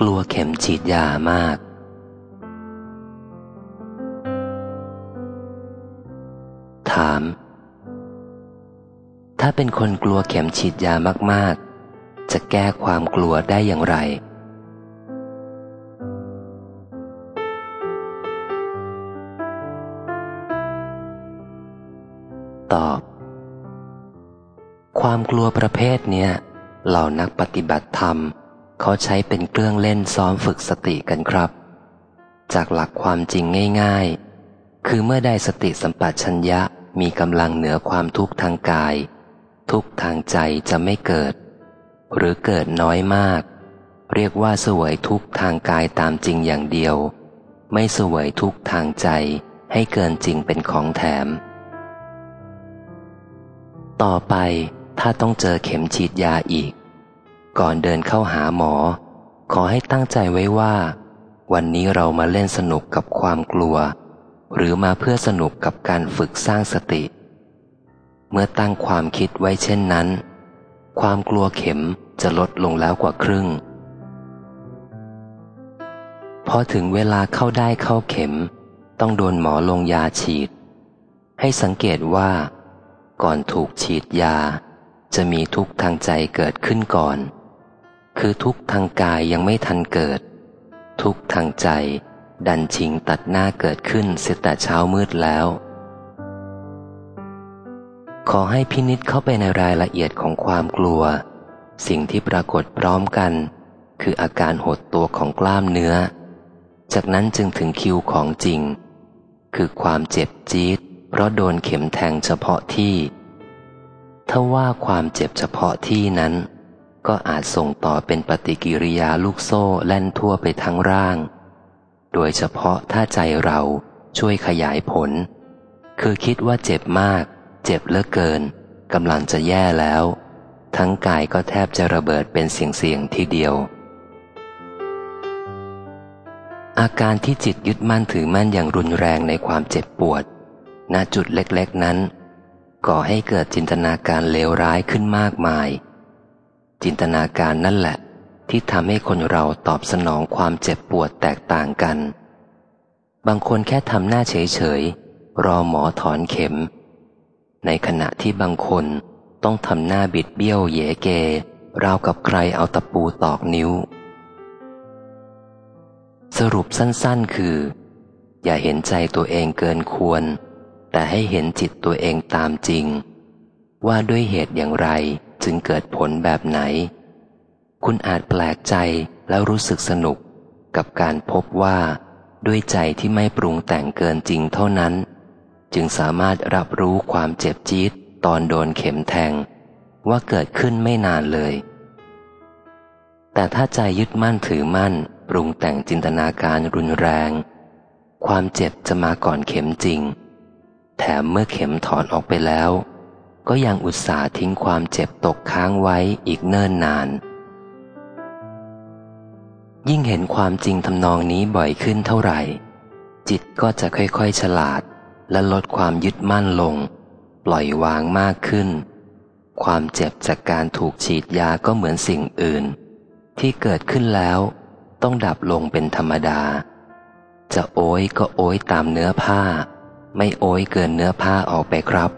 กลัวเข็มฉีดยามาก ถาม ถ้าเป็นคนกลัวเข็มฉีดยามากๆ จะแก้ความกลัวได้อย่างไร ตอบ ความกลัวประเภทเนี้ยเหล่านักปฏิบัติธรรม เขาใช้เป็นเครื่องเล่นซ้อมฝึกสติกันครับ จากหลักความจริงง่าย ๆ คือเมื่อได้สติสัมปชัญญะมีกำลังเหนือความทุกข์ทางกาย ทุกทางใจจะไม่เกิด หรือเกิดน้อยมาก เรียกว่าสวยทุกทางกายตามจริงอย่างเดียว ไม่สวยทุกทางใจให้เกินจริงเป็นของแถม ต่อไปถ้าต้องเจอเข็มฉีดยาอีก ก่อนเดินเข้าหาหมอ ขอให้ตั้งใจไว้ว่า วันนี้เรามาเล่นสนุกกับความกลัว หรือมาเพื่อสนุกกับการฝึกสร้างสติ เมื่อตั้งความคิดไว้เช่นนั้น ความกลัวเข็มจะลดลงแล้วกว่าครึ่ง พอถึงเวลาเข้าได้เข้าเข็ม ต้องโดนหมอลงยาฉีด ให้สังเกตว่า ก่อนถูกฉีดยาจะมีทุกข์ทางใจเกิดขึ้นก่อน คือทุกทางกายยังไม่ทันเกิด ทุกทางใจ ดันชิงตัดหน้าเกิดขึ้นเสียแต่เช้ามืดแล้ว ขอให้พินิษเข้าไปในรายละเอียดของความกลัว สิ่งที่ปรากฏพร้อมกัน คืออาการหดตัวของกล้ามเนื้อ จากนั้นจึงถึงคิวของจริง คือความเจ็บจี๊ดเพราะโดนเข็มแทงเฉพาะที่ถ้าว่าความเจ็บเฉพาะที่นั้น ก็อาจส่งต่อเป็นปฏิกิริยาลูกโซ่แล่นทั่วไปทั้งร่าง โดยเฉพาะถ้าใจเราช่วยขยายผล คือคิดว่าเจ็บมาก เจ็บเหลือเกินกำลังจะแย่แล้ว ทั้งกายก็แทบจะระเบิดเป็นเสียงๆทีเดียว อาการที่จิตยึดมั่นถือมั่นอย่างรุนแรงในความเจ็บปวด ณจุดเล็กๆนั้น ก่อให้เกิดจินตนาการเลวร้ายขึ้นมากมาย จินตนาการนั่นแหละ ที่ทำให้คนเราตอบสนองความเจ็บปวดแตกต่างกัน บางคนแค่ทำหน้าเฉยๆ รอหมอถอนเข็ม ในขณะที่บางคนต้องทำหน้าบิดเบี้ยวเยเกราวกับใครเอาตะปูตอกนิ้ว สรุปสั้นๆคือ อย่าเห็นใจตัวเองเกินควร แต่ให้เห็นจิตตัวเองตามจริง ว่าด้วยเหตุอย่างไร จึงเกิดผลแบบไหน คุณอาจแปลกใจแล้วรู้สึกสนุกกับการพบว่า ด้วยใจที่ไม่ปรุงแต่งเกินจริงเท่านั้น จึงสามารถรับรู้ความเจ็บจี๊ดตอนโดนเข็มแทง ว่าเกิดขึ้นไม่นานเลย แต่ถ้าใจยึดมั่นถือมั่น ปรุงแต่งจินตนาการรุนแรง ความเจ็บจะมาก่อนเข็มจริง แถมเมื่อเข็มถอนออกไปแล้ว ก็ยังอุตส่าห์ทิ้งความเจ็บตกค้างไว้อีกเนิ่นนาน ยิ่งเห็นความจริงทำนองนี้บ่อยขึ้นเท่าไหร่ จิตก็จะค่อยๆฉลาด และลดความยึดมั่นลง ปล่อยวางมากขึ้น ความเจ็บจากการถูกฉีดยาก็เหมือนสิ่งอื่น ที่เกิดขึ้นแล้ว ต้องดับลงเป็นธรรมดา จะโอยก็โอยตามเนื้อผ้า ไม่โอยเกินเนื้อผ้าออกไปครับ